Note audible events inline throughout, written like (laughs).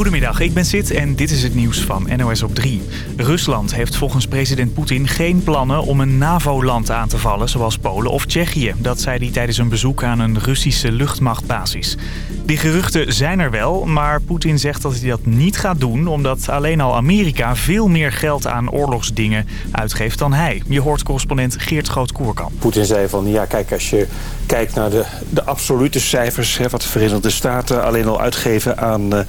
Goedemiddag, ik ben Sid en dit is het nieuws van NOS op 3. Rusland heeft volgens president Poetin geen plannen om een NAVO-land aan te vallen... zoals Polen of Tsjechië. Dat zei hij tijdens een bezoek aan een Russische luchtmachtbasis. Die geruchten zijn er wel, maar Poetin zegt dat hij dat niet gaat doen... omdat alleen al Amerika veel meer geld aan oorlogsdingen uitgeeft dan hij. Je hoort correspondent Geert Groot-Koerkamp. Poetin zei van, ja kijk, als je kijkt naar de, de absolute cijfers... Hè, wat de Verenigde Staten alleen al uitgeven aan, uh,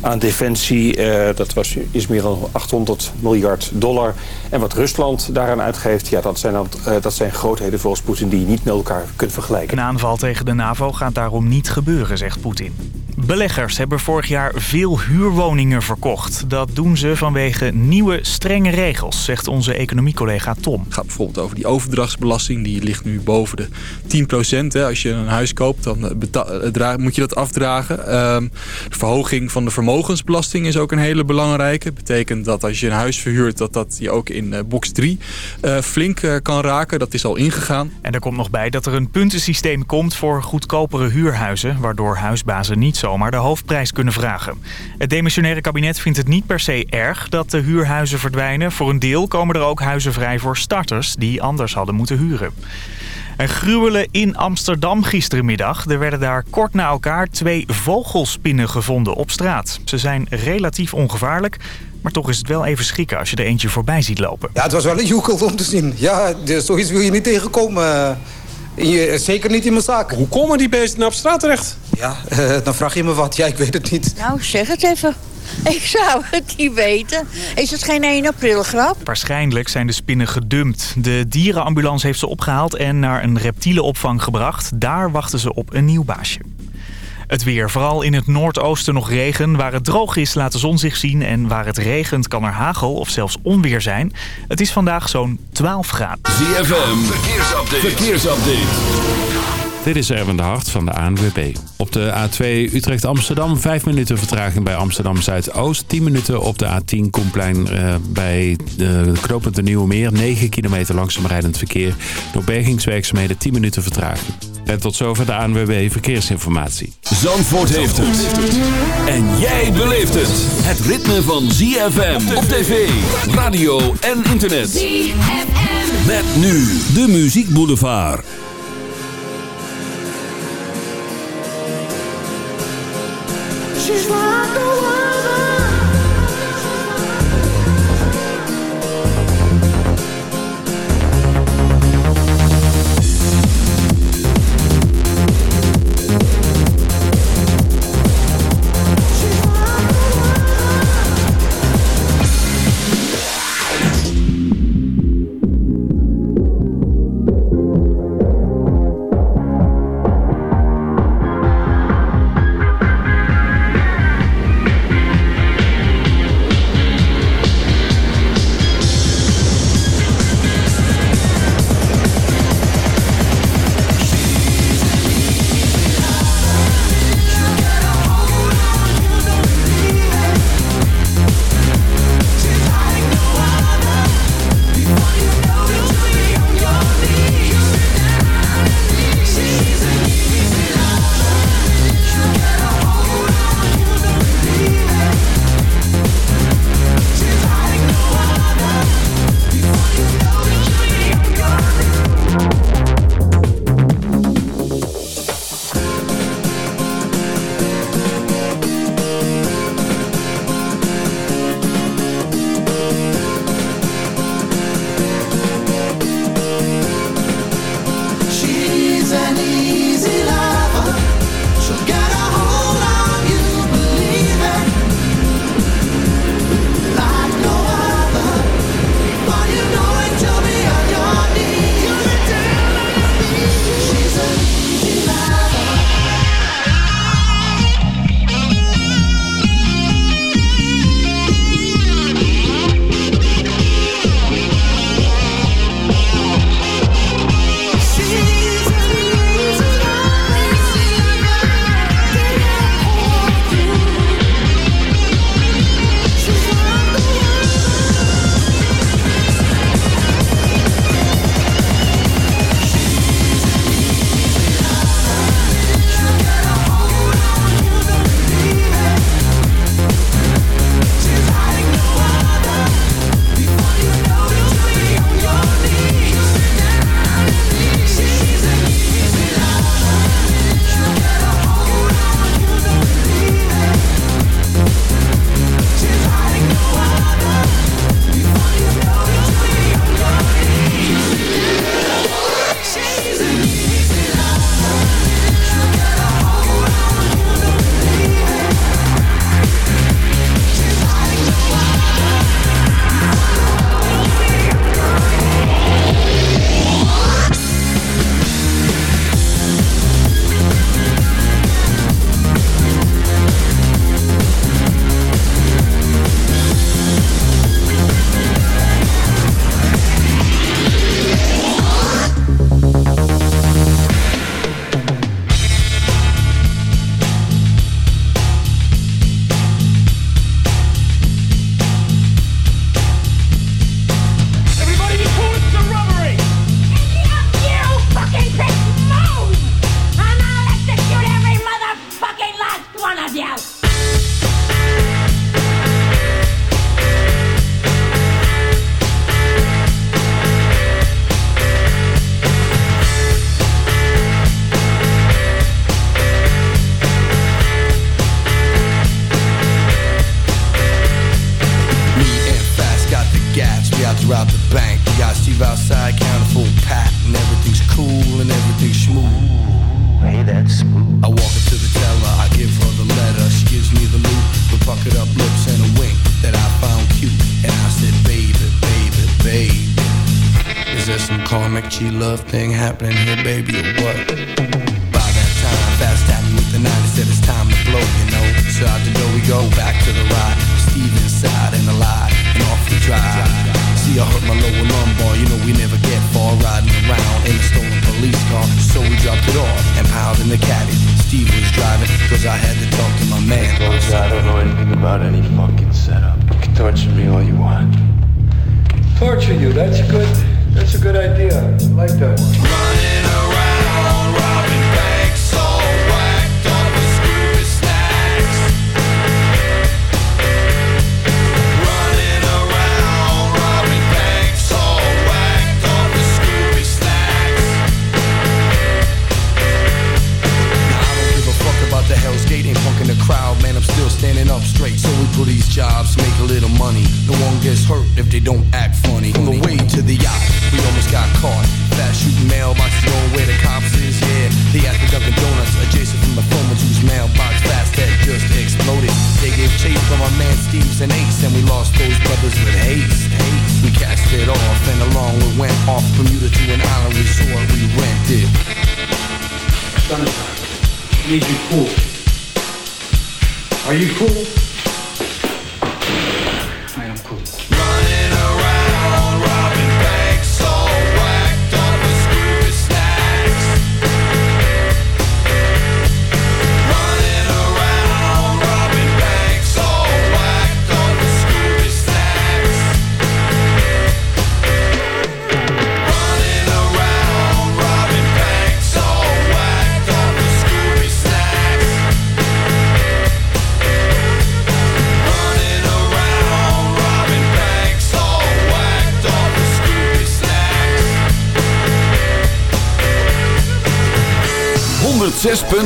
aan defensie... Uh, dat was, is meer dan 800 miljard dollar. En wat Rusland daaraan uitgeeft, ja, dat, zijn, dan, uh, dat zijn grootheden volgens Poetin... die je niet met elkaar kunt vergelijken. Een aanval tegen de NAVO gaat daarom niet gebeuren, zegt Poetin. Beleggers hebben vorig jaar veel huurwoningen verkocht. Dat doen ze vanwege nieuwe strenge regels, zegt onze economiecollega Tom. Het gaat bijvoorbeeld over die overdrachtsbelasting. Die ligt nu boven de 10 procent. Als je een huis koopt, dan moet je dat afdragen. Um, de verhoging van de vermogensbelasting is ook een hele belangrijke. Betekent dat als je een huis verhuurt, dat dat je ook in uh, box 3 uh, flink uh, kan raken. Dat is al ingegaan. En er komt nog bij dat er een puntensysteem komt voor goedkopere huurhuizen... waardoor huisbazen niet zomaar de hoofdprijs kunnen vragen. Het demissionaire kabinet vindt het niet per se erg dat de huurhuizen verdwijnen. Voor een deel komen er ook huizen vrij voor starters die anders hadden moeten huren. Een gruwelen in Amsterdam gisterenmiddag. Er werden daar kort na elkaar twee vogelspinnen gevonden op straat. Ze zijn relatief ongevaarlijk, maar toch is het wel even schrikken als je er eentje voorbij ziet lopen. Ja, het was wel een joekel om te zien. Ja, zoiets wil je niet tegenkomen. Je, zeker niet in mijn zaak. Hoe komen die beesten op straat terecht? Ja, uh, dan vraag je me wat. Ja, ik weet het niet. Nou, zeg het even. (laughs) Ik zou het niet weten. Is het geen 1 april grap? Waarschijnlijk zijn de spinnen gedumpt. De dierenambulance heeft ze opgehaald en naar een reptielenopvang gebracht. Daar wachten ze op een nieuw baasje. Het weer. Vooral in het noordoosten nog regen. Waar het droog is laat de zon zich zien. En waar het regent kan er hagel of zelfs onweer zijn. Het is vandaag zo'n 12 graden. ZFM. Verkeersupdate. Verkeersupdate. Dit is Erwin de Hart van de ANWB. Op de A2 Utrecht-Amsterdam 5 minuten vertraging bij Amsterdam Zuidoost. 10 minuten op de A10 Koenplein uh, bij de knooppunt de Nieuwe Meer. 9 kilometer langzaam rijdend verkeer. Door bergingswerkzaamheden 10 minuten vertraging. En tot zover de ANWB Verkeersinformatie. Zandvoort heeft het. En jij beleeft het. Het ritme van ZFM op tv, radio en internet. ZFM. Met nu de Muziek Boulevard. She's not the weather.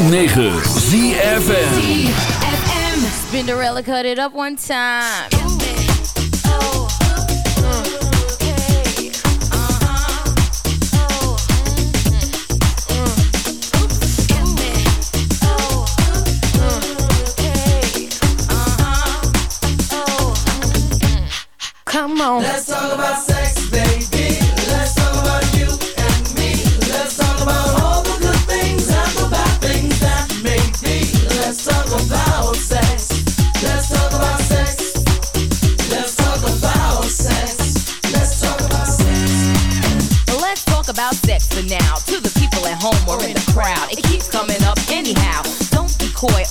106.9 ZFM. ZFM. Spinderella cut it up one time.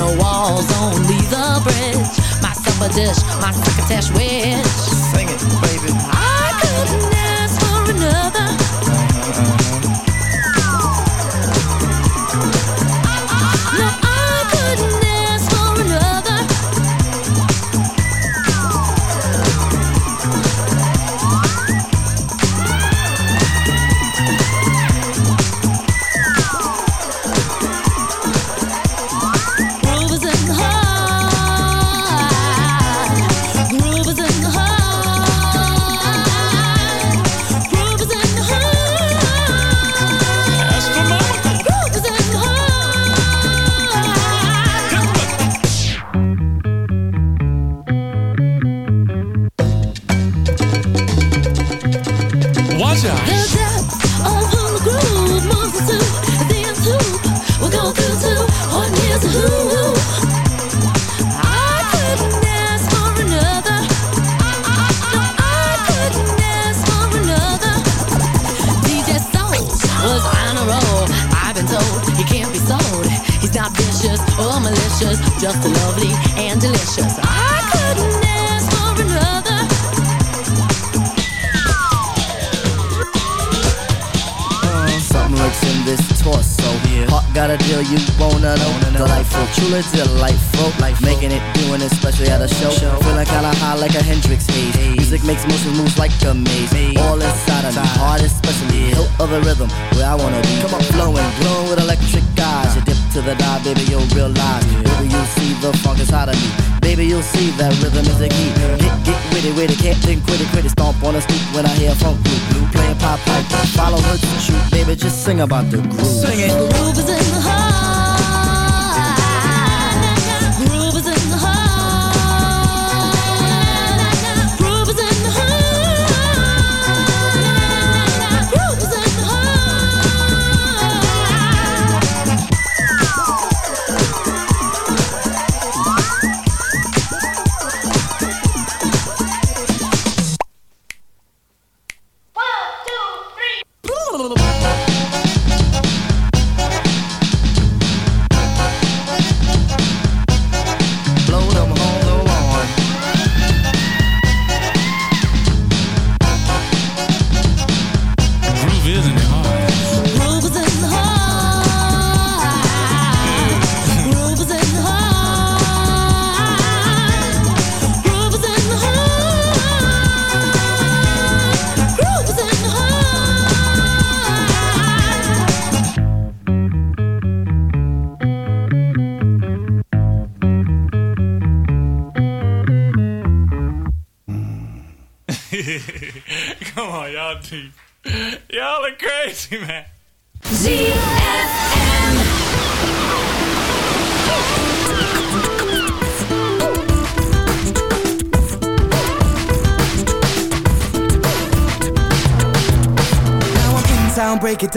no walls, only the bridge. My supper dish, my crocketesh wish. mind. Baby, you'll see the funk inside of me. Baby, you'll see that rhythm is a key. Get, get witty, witty, can't think, quit it. Stomp on the street when I hear funk blue. Blue playing pop pipe. Follow her to shoot, baby, just sing about the groove. Sing it. The groove is in the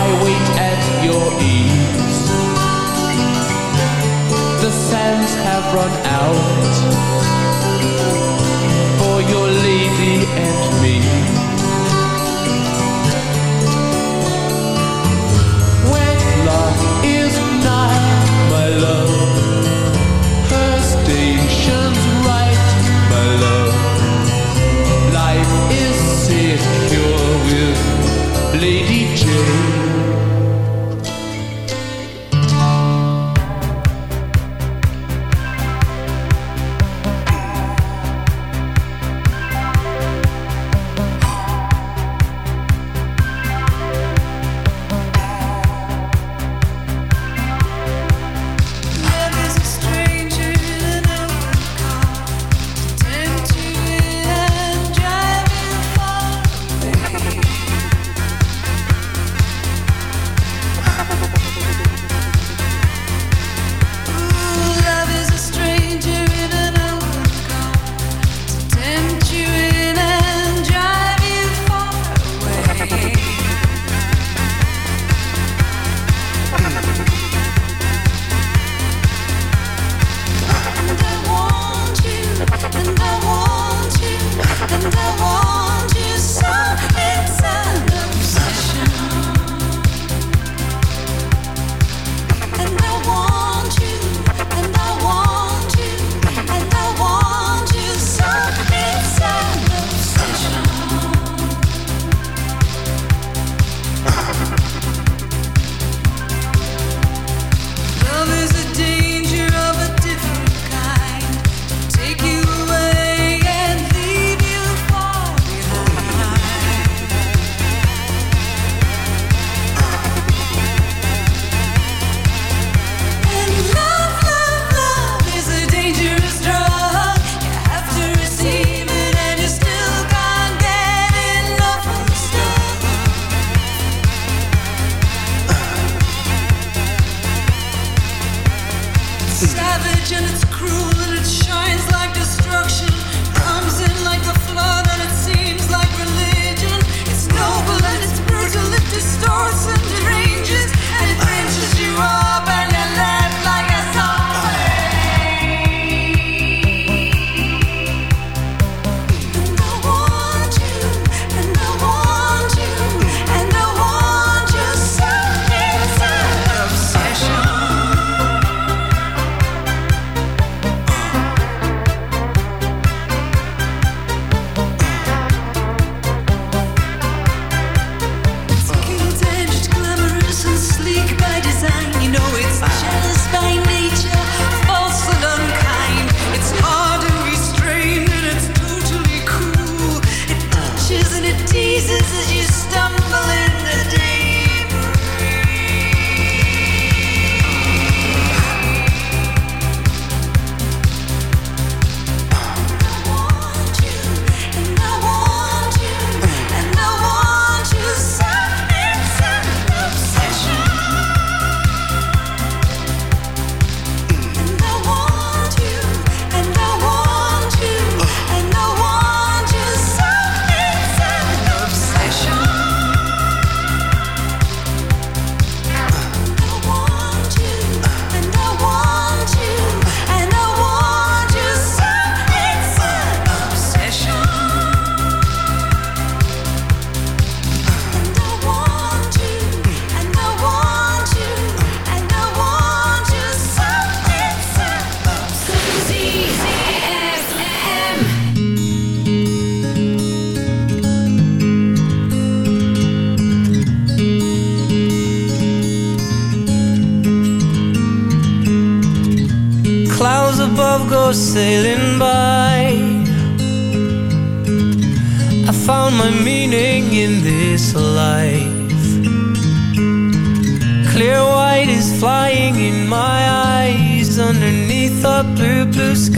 I wait at your ease. The sands have run out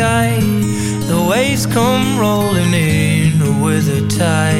sky. The waves come rolling in with a tide.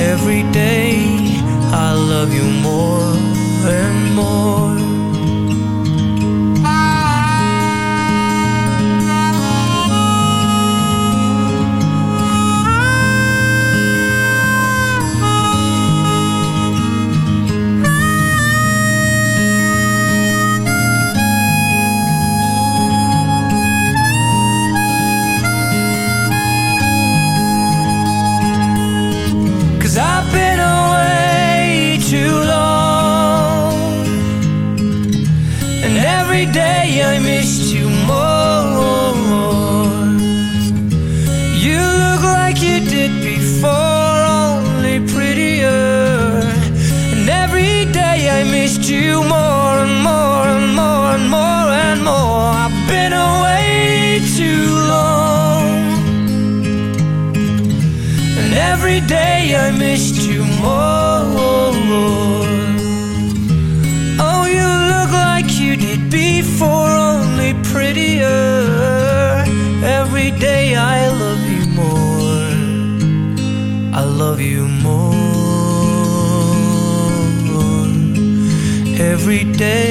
every day. I love you more and more. every day.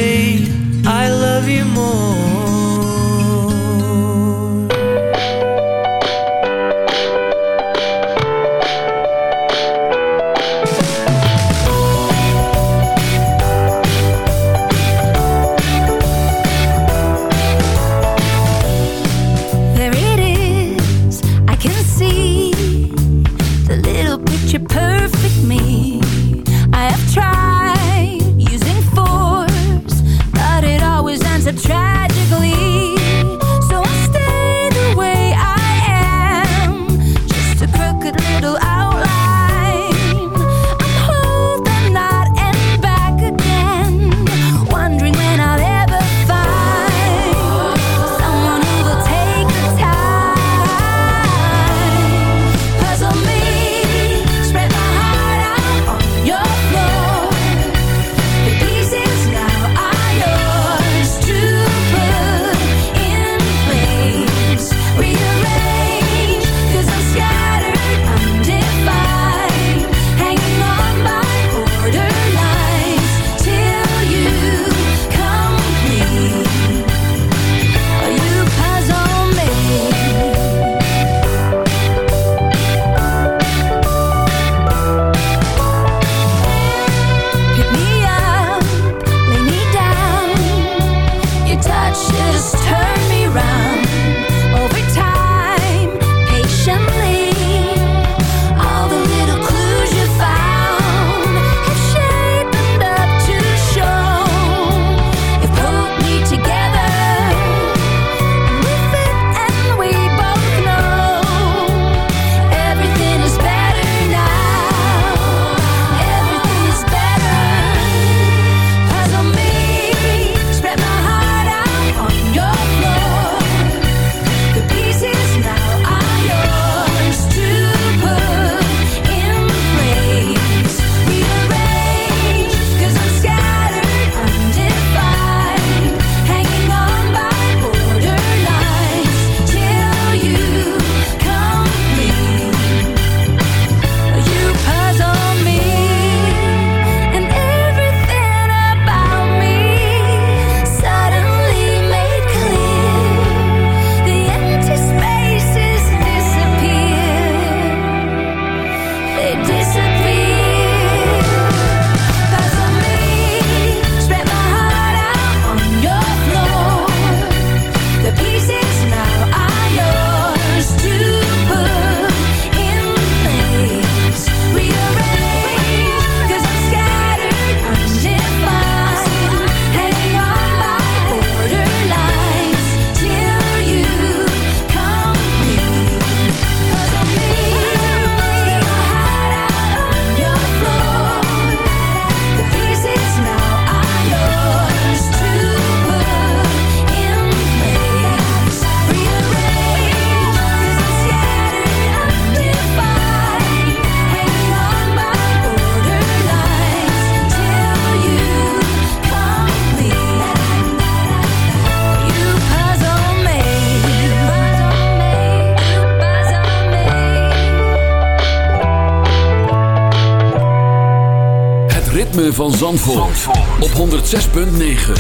6.9.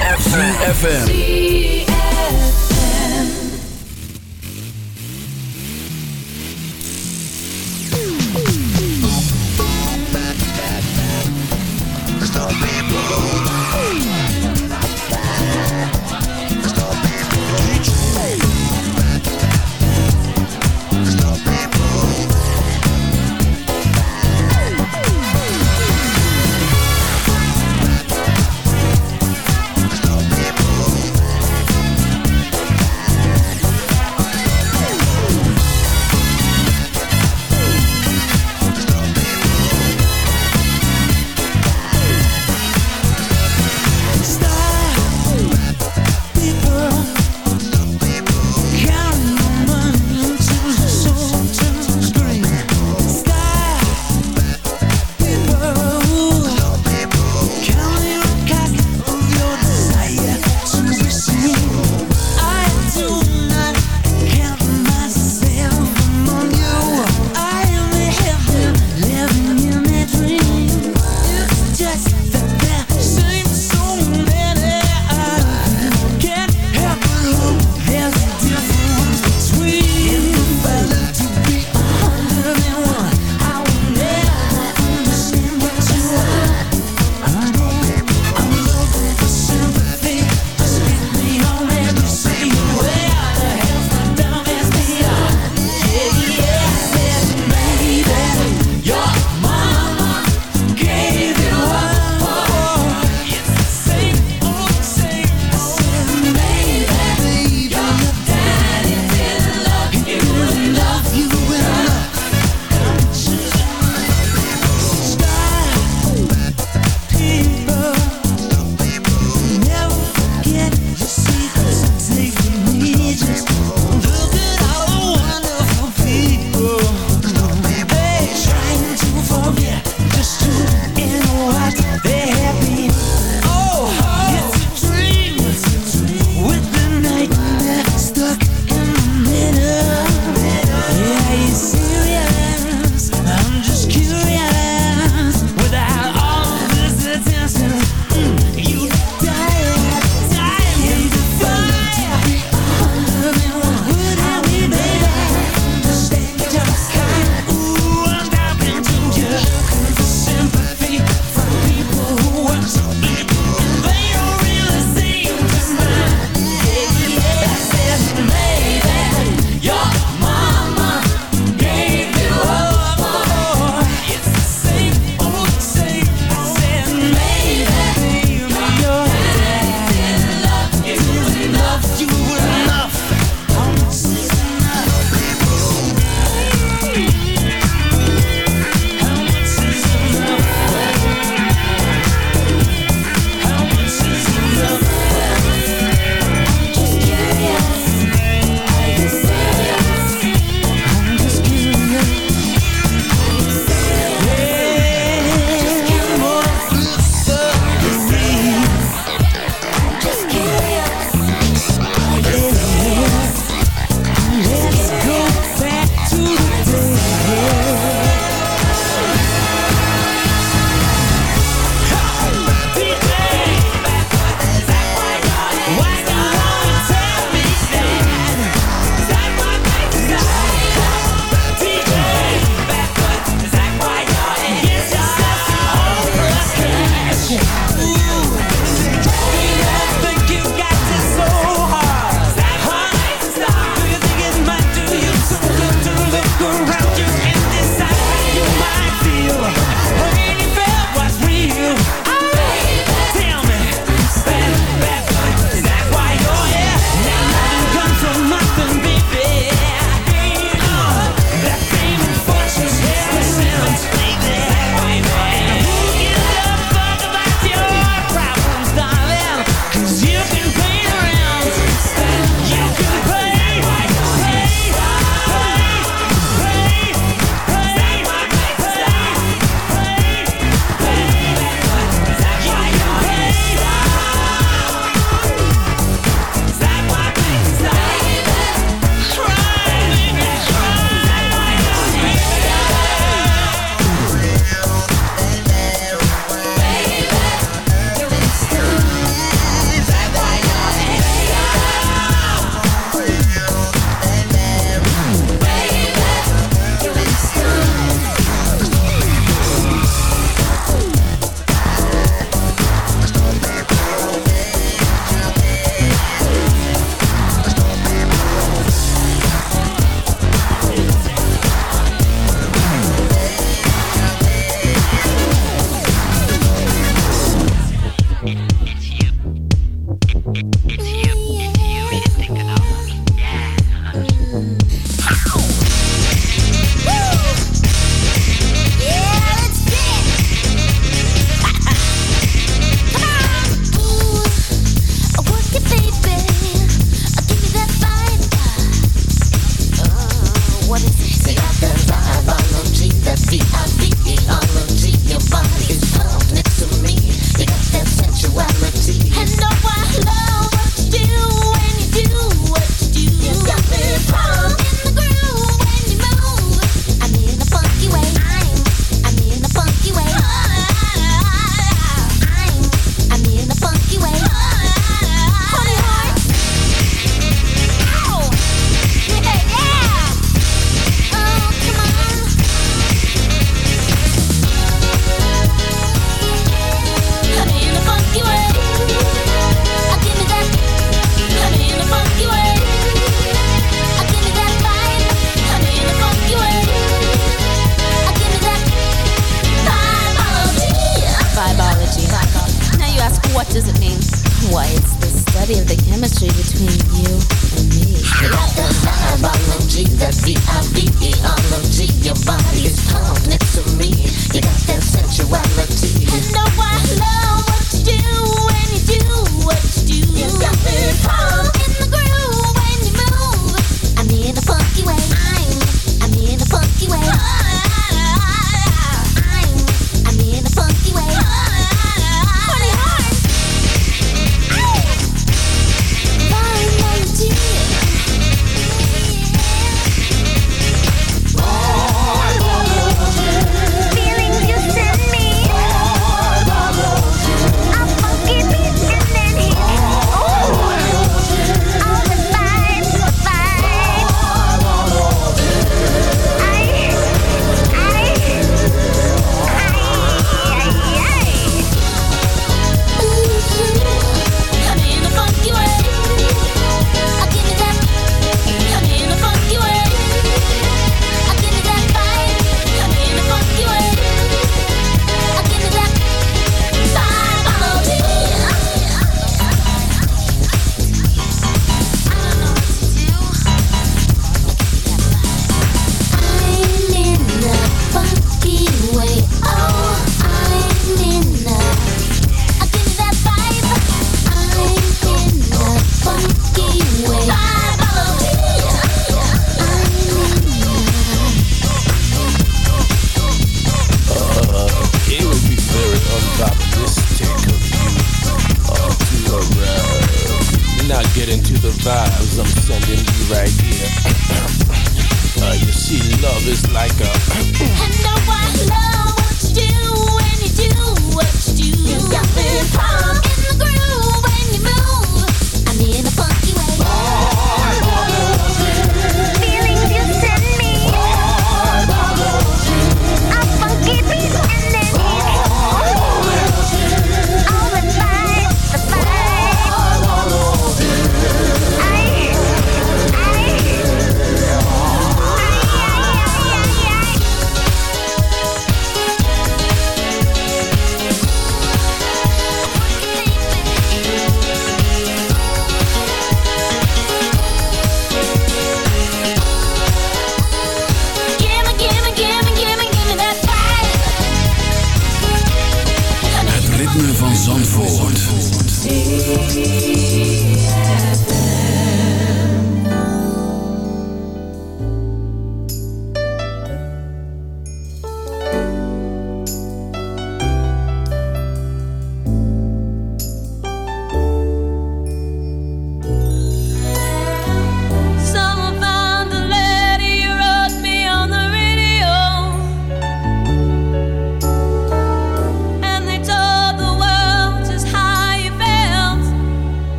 106.9 FM.